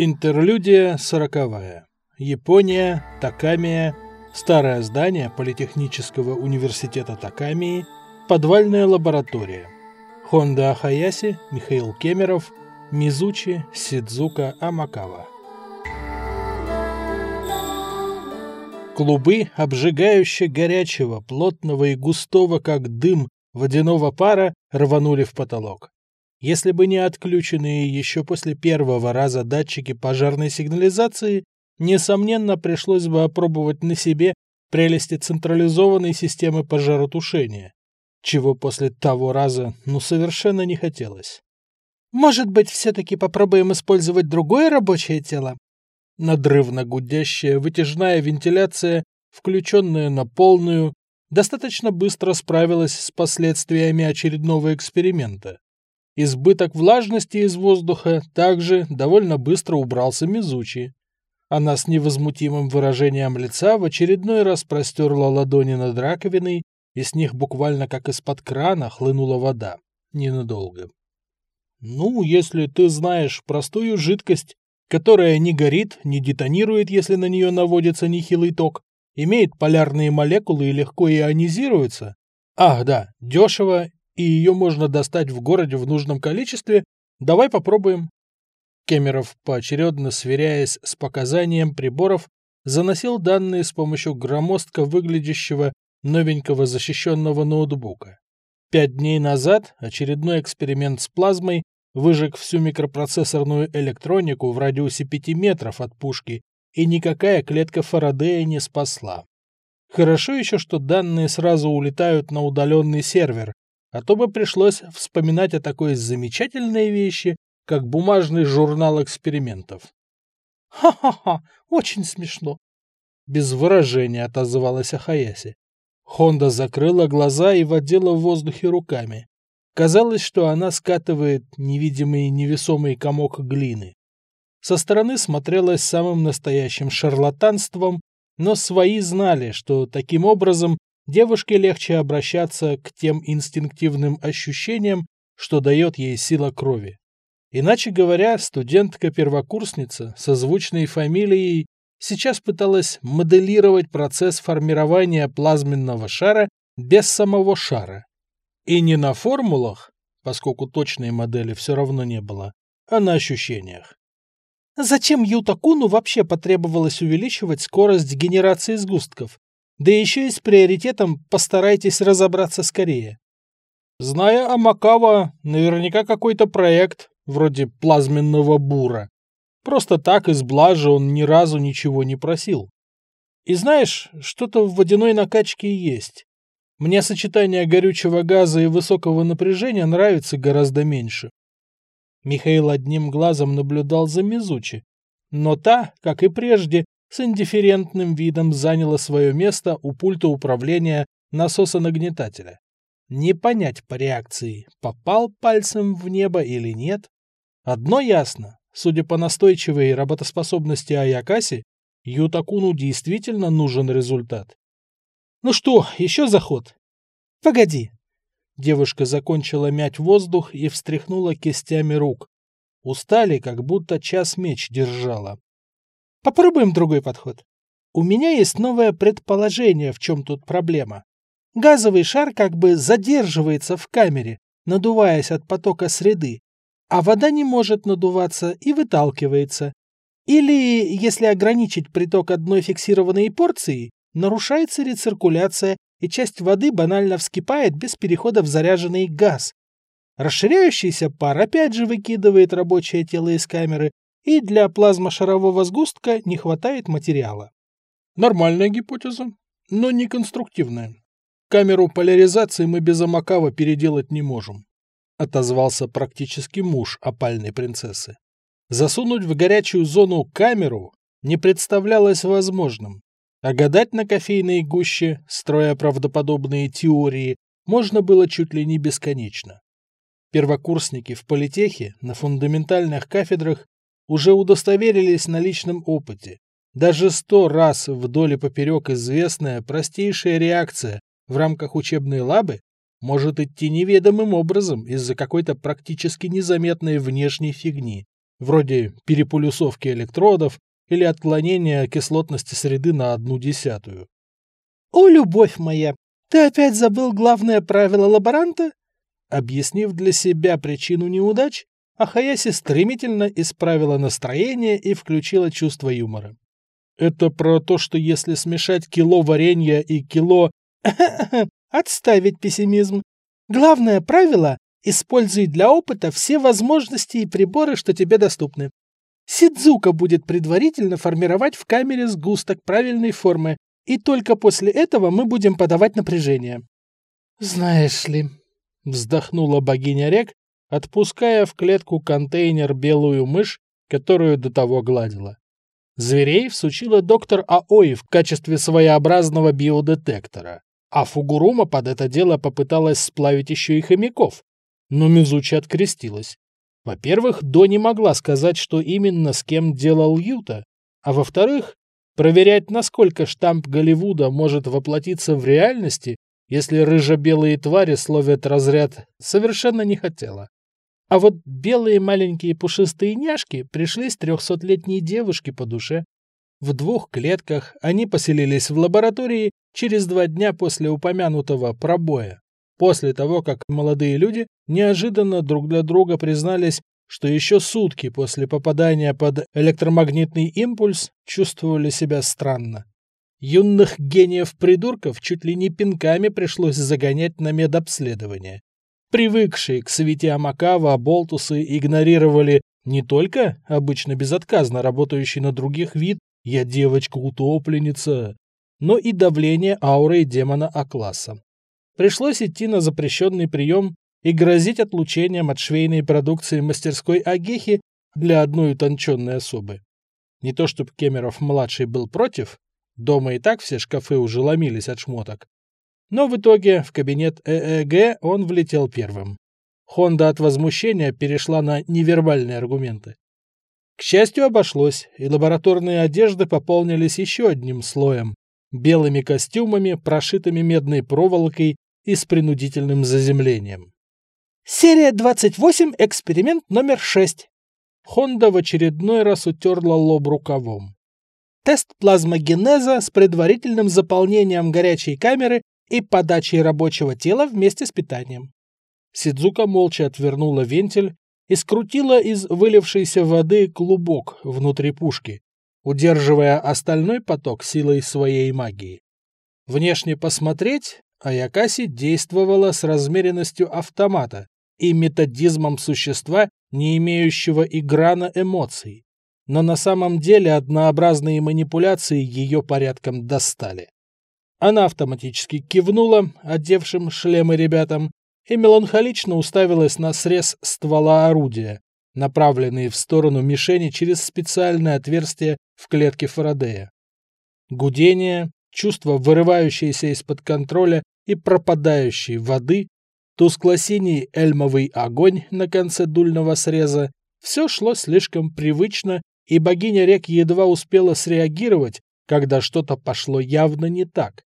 Интерлюдия сороковая. Япония, Такамия, старое здание Политехнического университета Такамии, подвальная лаборатория. Хонда Ахаяси, Михаил Кемеров, Мизучи, Сидзука Амакава. Клубы обжигающе горячего, плотного и густого, как дым, водяного пара рванули в потолок. Если бы не отключенные еще после первого раза датчики пожарной сигнализации, несомненно, пришлось бы опробовать на себе прелести централизованной системы пожаротушения, чего после того раза ну совершенно не хотелось. «Может быть, все-таки попробуем использовать другое рабочее тело?» Надрывно гудящая вытяжная вентиляция, включенная на полную, достаточно быстро справилась с последствиями очередного эксперимента. Избыток влажности из воздуха также довольно быстро убрался Мизучи. Она с невозмутимым выражением лица в очередной раз простерла ладони над раковиной, и с них буквально как из-под крана хлынула вода. Ненадолго. Ну, если ты знаешь простую жидкость, которая не горит, не детонирует, если на нее наводится нехилый ток, имеет полярные молекулы и легко ионизируется. Ах, да, дешево и ее можно достать в городе в нужном количестве, давай попробуем. Кемеров, поочередно сверяясь с показанием приборов, заносил данные с помощью громоздко выглядящего новенького защищенного ноутбука. Пять дней назад очередной эксперимент с плазмой выжег всю микропроцессорную электронику в радиусе 5 метров от пушки, и никакая клетка Фарадея не спасла. Хорошо еще, что данные сразу улетают на удаленный сервер, а то бы пришлось вспоминать о такой замечательной вещи, как бумажный журнал экспериментов. «Ха-ха-ха, очень смешно!» Без выражения отозвалась Ахаяси. Хонда закрыла глаза и водила в воздухе руками. Казалось, что она скатывает невидимый невесомый комок глины. Со стороны смотрелась самым настоящим шарлатанством, но свои знали, что таким образом девушке легче обращаться к тем инстинктивным ощущениям, что дает ей сила крови. Иначе говоря, студентка-первокурсница со звучной фамилией сейчас пыталась моделировать процесс формирования плазменного шара без самого шара. И не на формулах, поскольку точной модели все равно не было, а на ощущениях. Зачем Ютакуну вообще потребовалось увеличивать скорость генерации сгустков? Да еще и с приоритетом постарайтесь разобраться скорее. Зная Амакава, наверняка какой-то проект, вроде плазменного бура. Просто так из блажи он ни разу ничего не просил. И знаешь, что-то в водяной накачке есть. Мне сочетание горючего газа и высокого напряжения нравится гораздо меньше. Михаил одним глазом наблюдал за Мизучи, но та, как и прежде, с индифферентным видом заняла свое место у пульта управления насоса-нагнетателя. Не понять по реакции, попал пальцем в небо или нет. Одно ясно, судя по настойчивой работоспособности Аякаси, Ютакуну действительно нужен результат. «Ну что, еще заход?» «Погоди». Девушка закончила мять воздух и встряхнула кистями рук. Устали, как будто час меч держала. Попробуем другой подход. У меня есть новое предположение, в чем тут проблема. Газовый шар как бы задерживается в камере, надуваясь от потока среды, а вода не может надуваться и выталкивается. Или, если ограничить приток одной фиксированной порции, нарушается рециркуляция, и часть воды банально вскипает без перехода в заряженный газ. Расширяющийся пар опять же выкидывает рабочее тело из камеры, и для плазмошарового сгустка не хватает материала. Нормальная гипотеза, но не конструктивная. Камеру поляризации мы без Амакава переделать не можем, отозвался практически муж опальной принцессы. Засунуть в горячую зону камеру не представлялось возможным, а гадать на кофейной гуще, строя правдоподобные теории, можно было чуть ли не бесконечно. Первокурсники в политехе на фундаментальных кафедрах уже удостоверились на личном опыте. Даже сто раз вдоль и поперек известная простейшая реакция в рамках учебной лабы может идти неведомым образом из-за какой-то практически незаметной внешней фигни. вроде переполюсовки электродов или отклонения кислотности среды на одну десятую. «О, любовь моя, ты опять забыл главное правило лаборанта?» Объяснив для себя причину неудач, Ахаяси стремительно исправила настроение и включила чувство юмора. Это про то, что если смешать кило варенья и кило... Отставить пессимизм. Главное правило — используй для опыта все возможности и приборы, что тебе доступны. Сидзука будет предварительно формировать в камере сгусток правильной формы, и только после этого мы будем подавать напряжение. Знаешь ли, вздохнула богиня рек, отпуская в клетку контейнер белую мышь, которую до того гладила. Зверей всучила доктор Аои в качестве своеобразного биодетектора, а Фугурума под это дело попыталась сплавить еще и хомяков. Но Мизучи открестилась. Во-первых, До не могла сказать, что именно с кем делал Юта, а во-вторых, проверять, насколько штамп Голливуда может воплотиться в реальности, если рыжо-белые твари словят разряд, совершенно не хотела. А вот белые маленькие пушистые няшки пришли с трехсотлетней девушки по душе. В двух клетках они поселились в лаборатории через два дня после упомянутого пробоя после того, как молодые люди неожиданно друг для друга признались, что еще сутки после попадания под электромагнитный импульс чувствовали себя странно. Юных гениев-придурков чуть ли не пинками пришлось загонять на медобследование. Привыкшие к свете Амакава болтусы игнорировали не только обычно безотказно работающий на других вид «я девочка-утопленница», но и давление ауры демона А-класса. Пришлось идти на запрещенный прием и грозить отлучением от швейной продукции мастерской Агехи для одной утонченной особы. Не то чтобы Кемеров-младший был против, дома и так все шкафы уже ломились от шмоток. Но в итоге в кабинет ЭЭГ он влетел первым. Хонда от возмущения перешла на невербальные аргументы. К счастью, обошлось, и лабораторные одежды пополнились еще одним слоем – белыми костюмами, прошитыми медной проволокой и с принудительным заземлением. Серия 28, эксперимент номер 6. Хонда в очередной раз утерла лоб рукавом. Тест плазмогенеза с предварительным заполнением горячей камеры и подачей рабочего тела вместе с питанием. Сидзука молча отвернула вентиль и скрутила из вылившейся воды клубок внутри пушки, удерживая остальной поток силой своей магии. Внешне посмотреть Аякаси действовала с размеренностью автомата и методизмом существа, не имеющего и грана эмоций. Но на самом деле однообразные манипуляции ее порядком достали. Она автоматически кивнула одевшим шлемы ребятам и меланхолично уставилась на срез ствола орудия, направленный в сторону мишени через специальное отверстие в клетке Фарадея. Гудение, чувство вырывающееся из-под контроля и пропадающей воды, тускло-синий эльмовый огонь на конце дульного среза, все шло слишком привычно, и богиня рек едва успела среагировать, когда что-то пошло явно не так.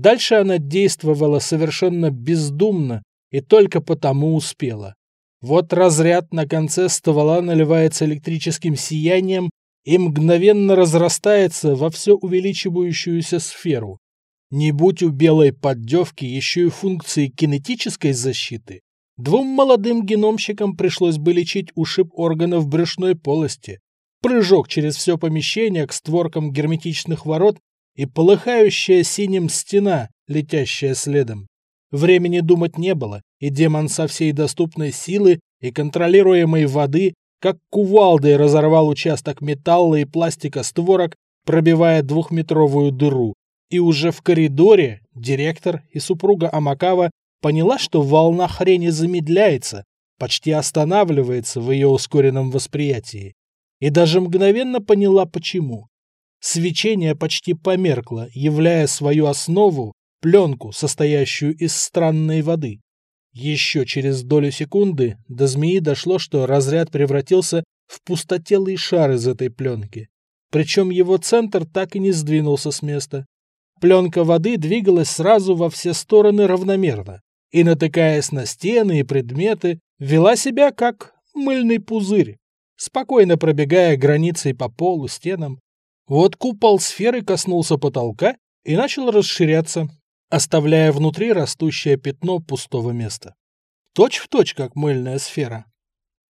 Дальше она действовала совершенно бездумно и только потому успела. Вот разряд на конце ствола наливается электрическим сиянием и мгновенно разрастается во все увеличивающуюся сферу. Не будь у белой поддевки еще и функции кинетической защиты, двум молодым геномщикам пришлось бы лечить ушиб органов брюшной полости, прыжок через все помещение к створкам герметичных ворот и полыхающая синим стена, летящая следом. Времени думать не было, и демон со всей доступной силы и контролируемой воды как кувалдой разорвал участок металла и пластика створок, пробивая двухметровую дыру. И уже в коридоре директор и супруга Амакава поняла, что волна хрени замедляется, почти останавливается в ее ускоренном восприятии. И даже мгновенно поняла, почему. Свечение почти померкло, являя свою основу пленку, состоящую из странной воды. Еще через долю секунды до змеи дошло, что разряд превратился в пустотелый шар из этой пленки. Причем его центр так и не сдвинулся с места. Пленка воды двигалась сразу во все стороны равномерно и, натыкаясь на стены и предметы, вела себя как мыльный пузырь. спокойно пробегая границей по полу, стенам. Вот купол сферы коснулся потолка и начал расширяться, оставляя внутри растущее пятно пустого места. Точь в точь, как мыльная сфера.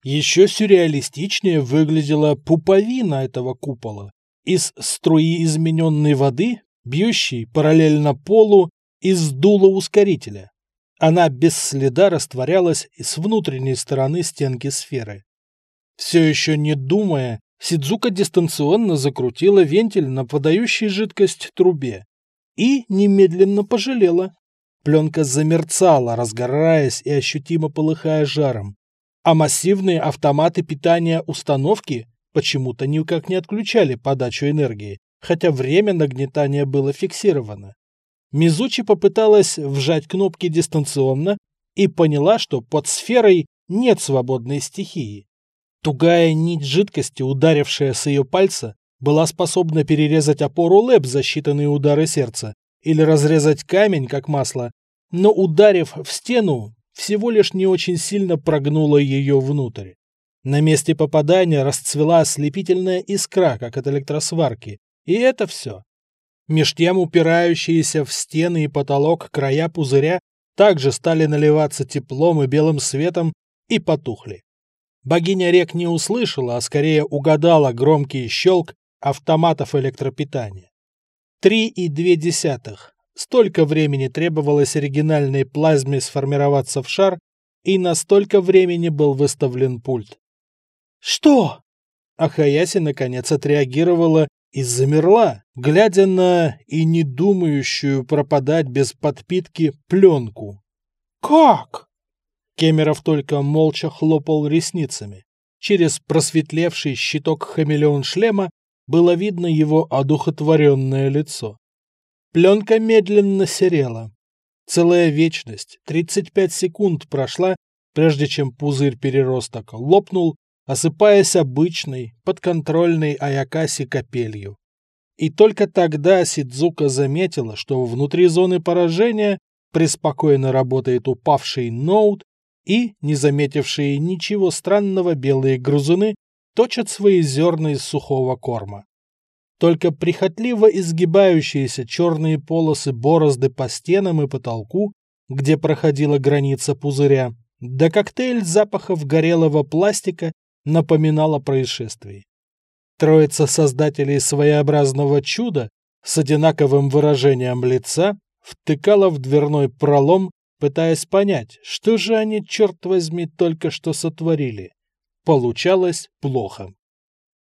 Еще сюрреалистичнее выглядела пуповина этого купола. Из струи измененной воды, бьющей параллельно полу из дула ускорителя. Она без следа растворялась с внутренней стороны стенки сферы. Все еще не думая, Сидзука дистанционно закрутила вентиль на подающей жидкость трубе и немедленно пожалела. Пленка замерцала, разгораясь и ощутимо полыхая жаром а массивные автоматы питания установки почему-то никак не отключали подачу энергии, хотя время нагнетания было фиксировано. Мизучи попыталась вжать кнопки дистанционно и поняла, что под сферой нет свободной стихии. Тугая нить жидкости, ударившая с ее пальца, была способна перерезать опору ЛЭП за считанные удары сердца или разрезать камень, как масло, но ударив в стену, всего лишь не очень сильно прогнула ее внутрь. На месте попадания расцвела ослепительная искра, как от электросварки. И это все. Меж тем упирающиеся в стены и потолок края пузыря также стали наливаться теплом и белым светом и потухли. Богиня рек не услышала, а скорее угадала громкий щелк автоматов электропитания. Три и две десятых. Столько времени требовалось оригинальной плазме сформироваться в шар, и настолько времени был выставлен пульт. «Что?» Ахаяси наконец отреагировала и замерла, глядя на и не думающую пропадать без подпитки пленку. «Как?» Кемеров только молча хлопал ресницами. Через просветлевший щиток хамелеон шлема было видно его одухотворенное лицо. Пленка медленно серела. Целая вечность, 35 секунд прошла, прежде чем пузырь переросток лопнул, осыпаясь обычной, подконтрольной Аякаси капелью. И только тогда Сидзука заметила, что внутри зоны поражения преспокойно работает упавший ноут, и, не заметившие ничего странного, белые грузуны точат свои зерна из сухого корма. Только прихотливо изгибающиеся черные полосы борозды по стенам и потолку, где проходила граница пузыря, да коктейль запахов горелого пластика напоминал о происшествии. Троица создателей своеобразного чуда с одинаковым выражением лица втыкала в дверной пролом, пытаясь понять, что же они, черт возьми, только что сотворили. Получалось плохо.